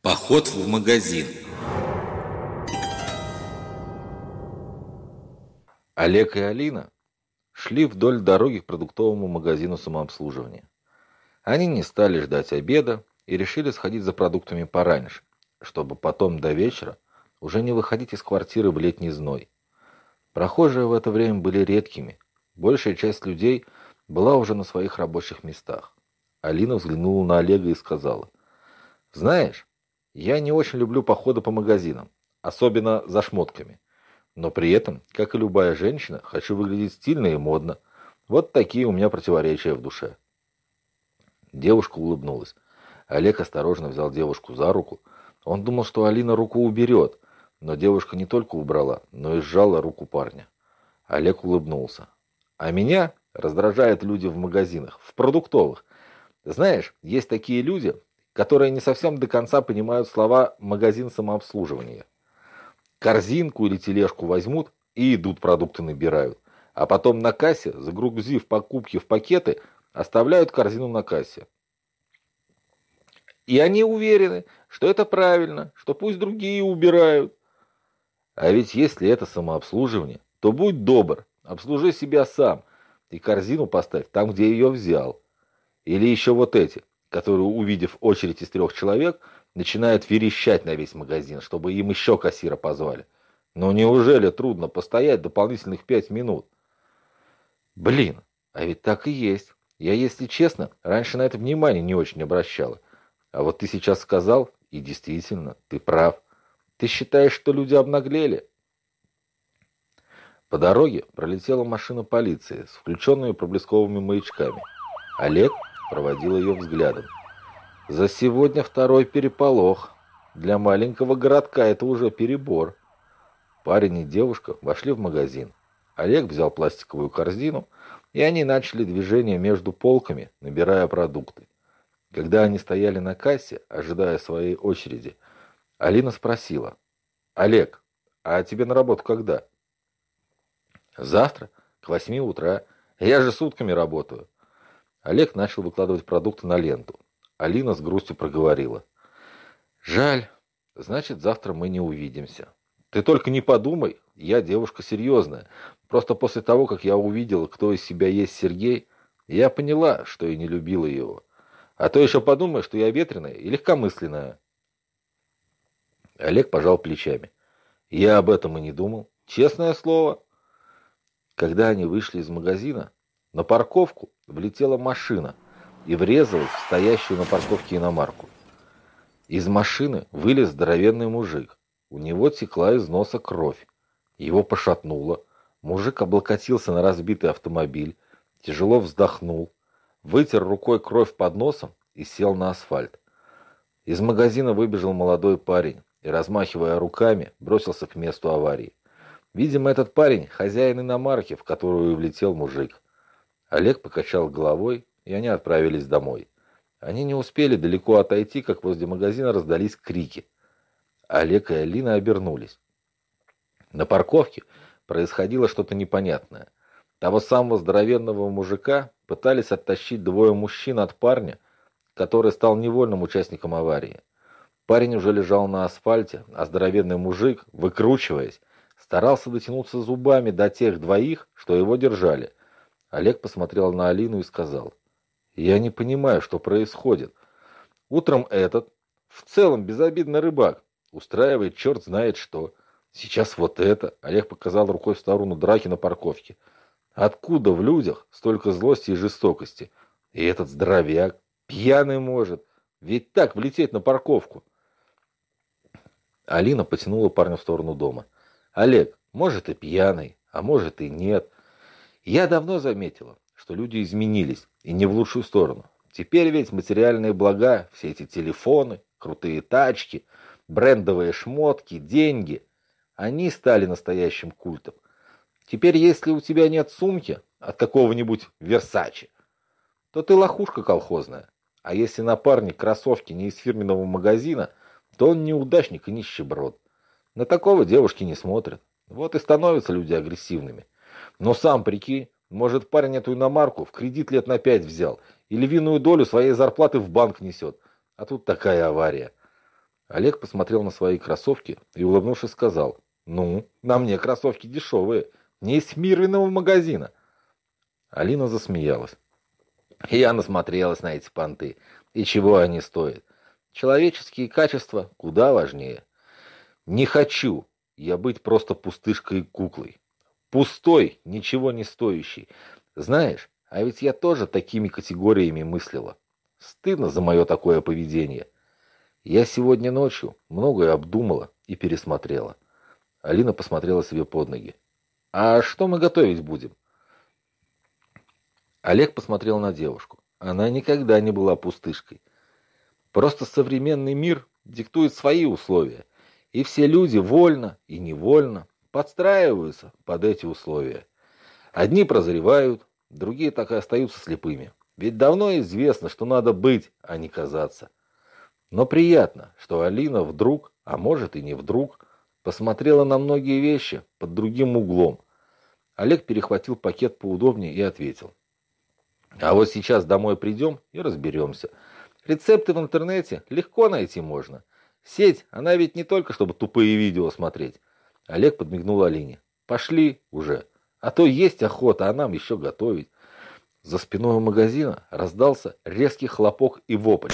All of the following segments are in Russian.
Поход в магазин. Олег и Алина шли вдоль дороги к продуктовому магазину самообслуживания. Они не стали ждать обеда и решили сходить за продуктами пораньше, чтобы потом до вечера уже не выходить из квартиры в летний зной. Прохожие в это время были редкими. Большая часть людей была уже на своих рабочих местах. Алина взглянула на Олега и сказала, «Знаешь, я не очень люблю походы по магазинам, особенно за шмотками. Но при этом, как и любая женщина, хочу выглядеть стильно и модно. Вот такие у меня противоречия в душе». Девушка улыбнулась. Олег осторожно взял девушку за руку. Он думал, что Алина руку уберет, но девушка не только убрала, но и сжала руку парня. Олег улыбнулся. «А меня раздражают люди в магазинах, в продуктовых. Знаешь, есть такие люди, которые не совсем до конца понимают слова «магазин самообслуживания». Корзинку или тележку возьмут и идут продукты набирают. А потом на кассе, загрузив покупки в пакеты, оставляют корзину на кассе. И они уверены, что это правильно, что пусть другие убирают. А ведь если это самообслуживание, то будь добр, обслужи себя сам и корзину поставь там, где ее взял. Или еще вот эти, которые, увидев очередь из трех человек, начинают верещать на весь магазин, чтобы им еще кассира позвали. Но неужели трудно постоять дополнительных пять минут? Блин, а ведь так и есть. Я, если честно, раньше на это внимание не очень обращала. А вот ты сейчас сказал, и действительно, ты прав. Ты считаешь, что люди обнаглели? По дороге пролетела машина полиции с включенными проблесковыми маячками. Олег проводил ее взглядом. За сегодня второй переполох. Для маленького городка это уже перебор. Парень и девушка вошли в магазин. Олег взял пластиковую корзину, и они начали движение между полками, набирая продукты. Когда они стояли на кассе, ожидая своей очереди, Алина спросила. «Олег, а тебе на работу когда?» «Завтра, к восьми утра. Я же сутками работаю». Олег начал выкладывать продукты на ленту. Алина с грустью проговорила. «Жаль. Значит, завтра мы не увидимся. Ты только не подумай, я девушка серьезная. Просто после того, как я увидела, кто из себя есть Сергей, я поняла, что и не любила его. А то еще подумай, что я ветреная и легкомысленная». Олег пожал плечами. «Я об этом и не думал. Честное слово». Когда они вышли из магазина, на парковку влетела машина и врезалась в стоящую на парковке иномарку. Из машины вылез здоровенный мужик. У него текла из носа кровь. Его пошатнуло. Мужик облокотился на разбитый автомобиль, тяжело вздохнул, вытер рукой кровь под носом и сел на асфальт. Из магазина выбежал молодой парень и, размахивая руками, бросился к месту аварии. Видимо, этот парень – хозяин иномарки, в которую влетел мужик. Олег покачал головой, и они отправились домой. Они не успели далеко отойти, как возле магазина раздались крики. Олег и Алина обернулись. На парковке происходило что-то непонятное. Того самого здоровенного мужика пытались оттащить двое мужчин от парня, который стал невольным участником аварии. Парень уже лежал на асфальте, а здоровенный мужик, выкручиваясь, старался дотянуться зубами до тех двоих, что его держали. Олег посмотрел на Алину и сказал, «Я не понимаю, что происходит. Утром этот, в целом безобидный рыбак, устраивает черт знает что. Сейчас вот это». Олег показал рукой в сторону драки на парковке. «Откуда в людях столько злости и жестокости? И этот здоровяк, пьяный может, ведь так влететь на парковку». Алина потянула парня в сторону дома. Олег, может и пьяный, а может и нет. Я давно заметила, что люди изменились, и не в лучшую сторону. Теперь ведь материальные блага, все эти телефоны, крутые тачки, брендовые шмотки, деньги, они стали настоящим культом. Теперь, если у тебя нет сумки от какого-нибудь Версачи, то ты лохушка колхозная. А если напарник кроссовки не из фирменного магазина, то он неудачник и нищеброд. На такого девушки не смотрят. Вот и становятся люди агрессивными. Но сам прикинь, может парень эту иномарку в кредит лет на пять взял и львиную долю своей зарплаты в банк несет. А тут такая авария. Олег посмотрел на свои кроссовки и, улыбнувшись, сказал, «Ну, на мне кроссовки дешевые, не из Мирвиного магазина». Алина засмеялась. Я насмотрелась на эти понты. И чего они стоят? Человеческие качества куда важнее. Не хочу я быть просто пустышкой и куклой. Пустой, ничего не стоящий. Знаешь, а ведь я тоже такими категориями мыслила. Стыдно за мое такое поведение. Я сегодня ночью многое обдумала и пересмотрела. Алина посмотрела себе под ноги. «А что мы готовить будем?» Олег посмотрел на девушку. Она никогда не была пустышкой. Просто современный мир диктует свои условия, и все люди вольно и невольно подстраиваются под эти условия. Одни прозревают, другие так и остаются слепыми. Ведь давно известно, что надо быть, а не казаться. Но приятно, что Алина вдруг, а может и не вдруг, посмотрела на многие вещи под другим углом. Олег перехватил пакет поудобнее и ответил. А вот сейчас домой придем и разберемся. Рецепты в интернете легко найти можно. Сеть, она ведь не только, чтобы тупые видео смотреть. Олег подмигнул Алине. Пошли уже. А то есть охота, а нам еще готовить. За спиной у магазина раздался резкий хлопок и вопль.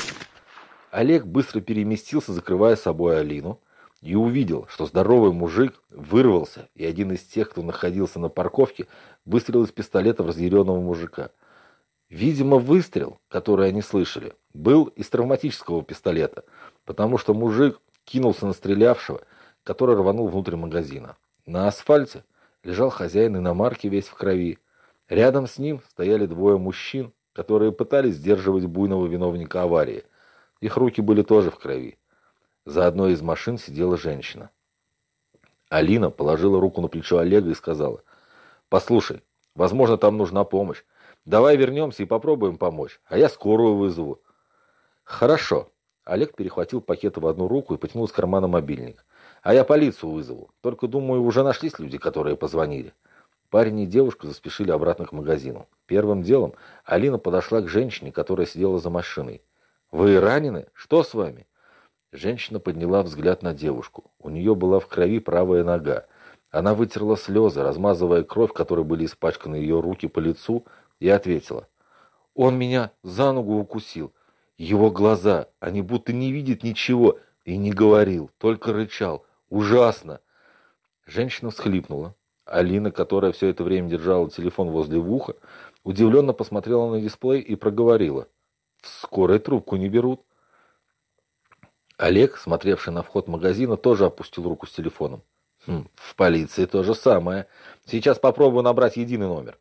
Олег быстро переместился, закрывая собой Алину, и увидел, что здоровый мужик вырвался, и один из тех, кто находился на парковке, выстрелил из пистолета в разъяренного мужика – Видимо, выстрел, который они слышали, был из травматического пистолета, потому что мужик кинулся на стрелявшего, который рванул внутрь магазина. На асфальте лежал хозяин иномарки весь в крови. Рядом с ним стояли двое мужчин, которые пытались сдерживать буйного виновника аварии. Их руки были тоже в крови. За одной из машин сидела женщина. Алина положила руку на плечо Олега и сказала, «Послушай, возможно, там нужна помощь. Давай вернемся и попробуем помочь, а я скорую вызову. Хорошо. Олег перехватил пакет в одну руку и потянул из кармана мобильник. А я полицию вызову. Только, думаю, уже нашлись люди, которые позвонили. Парень и девушка заспешили обратно к магазину. Первым делом Алина подошла к женщине, которая сидела за машиной. «Вы ранены? Что с вами?» Женщина подняла взгляд на девушку. У нее была в крови правая нога. Она вытерла слезы, размазывая кровь, которой были испачканы ее руки по лицу, и ответила. Он меня за ногу укусил. Его глаза, они будто не видят ничего, и не говорил, только рычал. Ужасно. Женщина всхлипнула. Алина, которая все это время держала телефон возле уха, удивленно посмотрела на дисплей и проговорила. В скорой трубку не берут. Олег, смотревший на вход магазина, тоже опустил руку с телефоном. Хм, в полиции то же самое. Сейчас попробую набрать единый номер.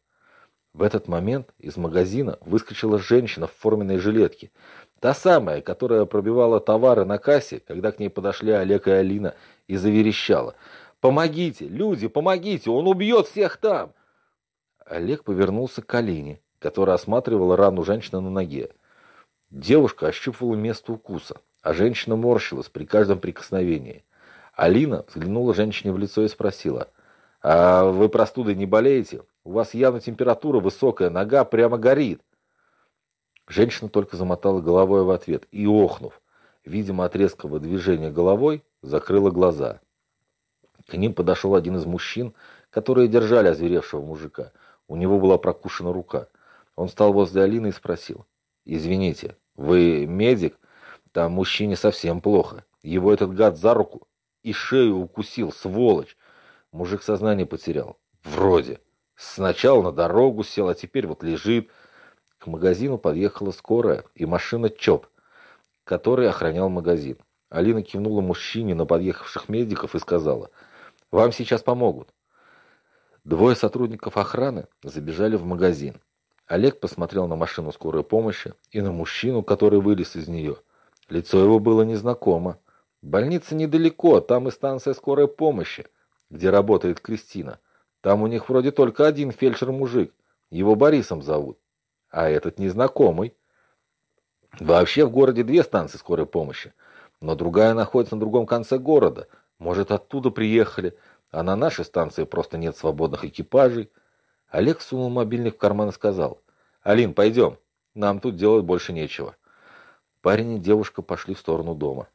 В этот момент из магазина выскочила женщина в форменной жилетке. Та самая, которая пробивала товары на кассе, когда к ней подошли Олег и Алина и заверещала. «Помогите! Люди, помогите! Он убьет всех там!» Олег повернулся к Алине, которая осматривала рану женщины на ноге. Девушка ощупывала место укуса, а женщина морщилась при каждом прикосновении. Алина взглянула женщине в лицо и спросила, «А вы простудой не болеете?» У вас явно температура высокая, нога прямо горит. Женщина только замотала головой в ответ и, охнув, видимо, от резкого движения головой, закрыла глаза. К ним подошел один из мужчин, которые держали озверевшего мужика. У него была прокушена рука. Он стал возле Алины и спросил. «Извините, вы медик? Там мужчине совсем плохо. Его этот гад за руку и шею укусил, сволочь!» Мужик сознание потерял. «Вроде». Сначала на дорогу сел, а теперь вот лежит. К магазину подъехала скорая и машина ЧОП, который охранял магазин. Алина кивнула мужчине на подъехавших медиков и сказала, «Вам сейчас помогут». Двое сотрудников охраны забежали в магазин. Олег посмотрел на машину скорой помощи и на мужчину, который вылез из нее. Лицо его было незнакомо. Больница недалеко, там и станция скорой помощи, где работает Кристина. Там у них вроде только один фельдшер-мужик. Его Борисом зовут. А этот незнакомый. Вообще в городе две станции скорой помощи. Но другая находится на другом конце города. Может, оттуда приехали. А на нашей станции просто нет свободных экипажей. Олег сунул мобильник в карман и сказал. «Алин, пойдем. Нам тут делать больше нечего». Парень и девушка пошли в сторону дома.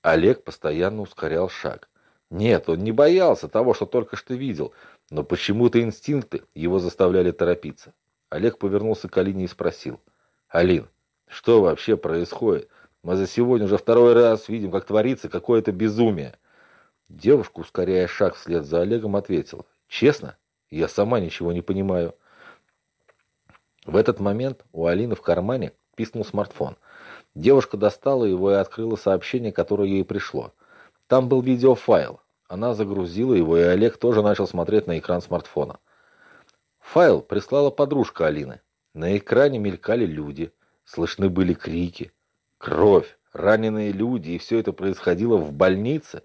Олег постоянно ускорял шаг. Нет, он не боялся того, что только что видел, но почему-то инстинкты его заставляли торопиться. Олег повернулся к Алине и спросил. «Алин, что вообще происходит? Мы за сегодня уже второй раз видим, как творится какое-то безумие». Девушка, ускоряя шаг вслед за Олегом, ответила. «Честно? Я сама ничего не понимаю». В этот момент у Алины в кармане писнул смартфон. Девушка достала его и открыла сообщение, которое ей пришло. Там был видеофайл. Она загрузила его, и Олег тоже начал смотреть на экран смартфона. Файл прислала подружка Алины. На экране мелькали люди, слышны были крики, кровь, раненые люди, и все это происходило в больнице.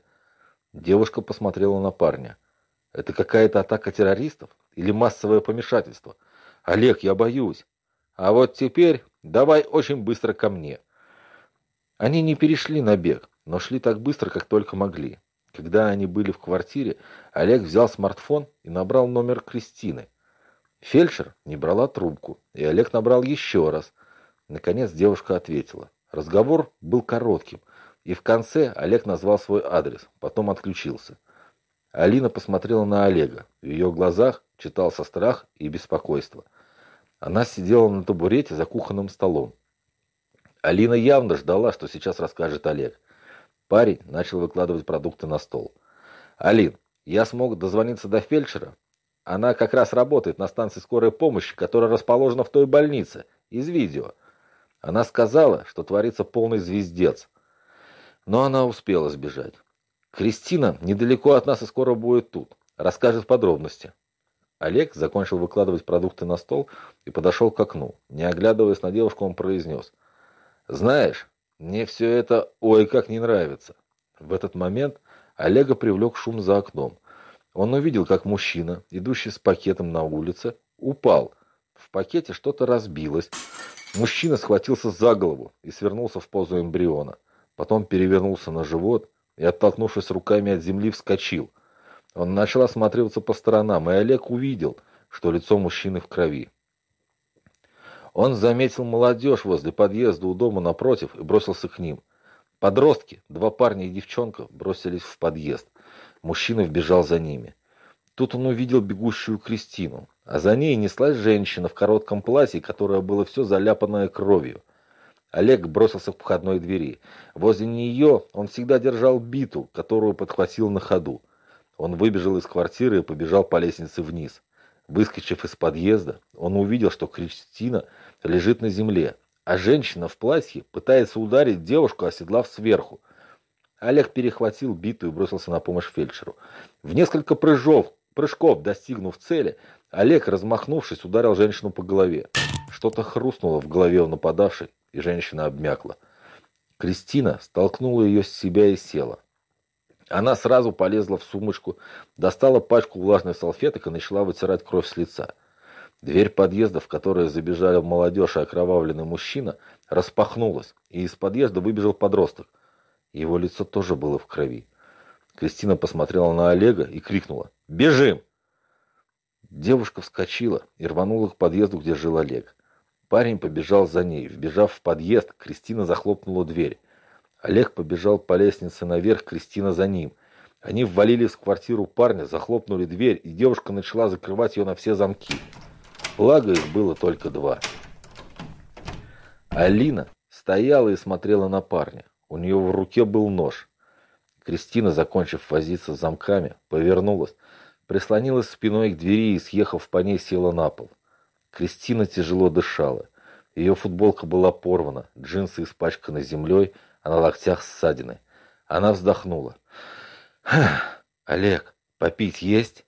Девушка посмотрела на парня. Это какая-то атака террористов или массовое помешательство? Олег, я боюсь. А вот теперь давай очень быстро ко мне. Они не перешли на бег, но шли так быстро, как только могли. Когда они были в квартире, Олег взял смартфон и набрал номер Кристины. Фельдшер не брала трубку, и Олег набрал еще раз. Наконец девушка ответила. Разговор был коротким, и в конце Олег назвал свой адрес, потом отключился. Алина посмотрела на Олега. В ее глазах читался страх и беспокойство. Она сидела на табурете за кухонным столом. Алина явно ждала, что сейчас расскажет Олег. Парень начал выкладывать продукты на стол. «Алин, я смог дозвониться до фельдшера. Она как раз работает на станции скорой помощи, которая расположена в той больнице, из видео. Она сказала, что творится полный звездец. Но она успела сбежать. Кристина недалеко от нас и скоро будет тут. Расскажет подробности». Олег закончил выкладывать продукты на стол и подошел к окну. Не оглядываясь на девушку, он произнес. «Знаешь, мне все это ой как не нравится. В этот момент Олега привлек шум за окном. Он увидел, как мужчина, идущий с пакетом на улице, упал. В пакете что-то разбилось. Мужчина схватился за голову и свернулся в позу эмбриона. Потом перевернулся на живот и, оттолкнувшись руками от земли, вскочил. Он начал осматриваться по сторонам, и Олег увидел, что лицо мужчины в крови. Он заметил молодежь возле подъезда у дома напротив и бросился к ним. Подростки, два парня и девчонка, бросились в подъезд. Мужчина вбежал за ними. Тут он увидел бегущую Кристину, а за ней неслась женщина в коротком платье, которое было все заляпанное кровью. Олег бросился к входной двери. Возле нее он всегда держал биту, которую подхватил на ходу. Он выбежал из квартиры и побежал по лестнице вниз. Выскочив из подъезда, он увидел, что Кристина лежит на земле, а женщина в платье пытается ударить девушку, оседлав сверху. Олег перехватил биту и бросился на помощь фельдшеру. В несколько прыжов, прыжков достигнув цели, Олег, размахнувшись, ударил женщину по голове. Что-то хрустнуло в голове у нападавшей, и женщина обмякла. Кристина столкнула ее с себя и села. Она сразу полезла в сумочку, достала пачку влажных салфеток и начала вытирать кровь с лица. Дверь подъезда, в которую забежали молодежь и окровавленный мужчина, распахнулась, и из подъезда выбежал подросток. Его лицо тоже было в крови. Кристина посмотрела на Олега и крикнула «Бежим!». Девушка вскочила и рванула к подъезду, где жил Олег. Парень побежал за ней. Вбежав в подъезд, Кристина захлопнула дверь. Олег побежал по лестнице наверх, Кристина за ним. Они ввалились в квартиру парня, захлопнули дверь, и девушка начала закрывать ее на все замки. Благо их было только два. Алина стояла и смотрела на парня. У нее в руке был нож. Кристина, закончив возиться с замками, повернулась, прислонилась спиной к двери и, съехав по ней, села на пол. Кристина тяжело дышала. Ее футболка была порвана, джинсы испачканы землей, а на локтях ссадины. Она вздохнула. «Олег, попить есть?»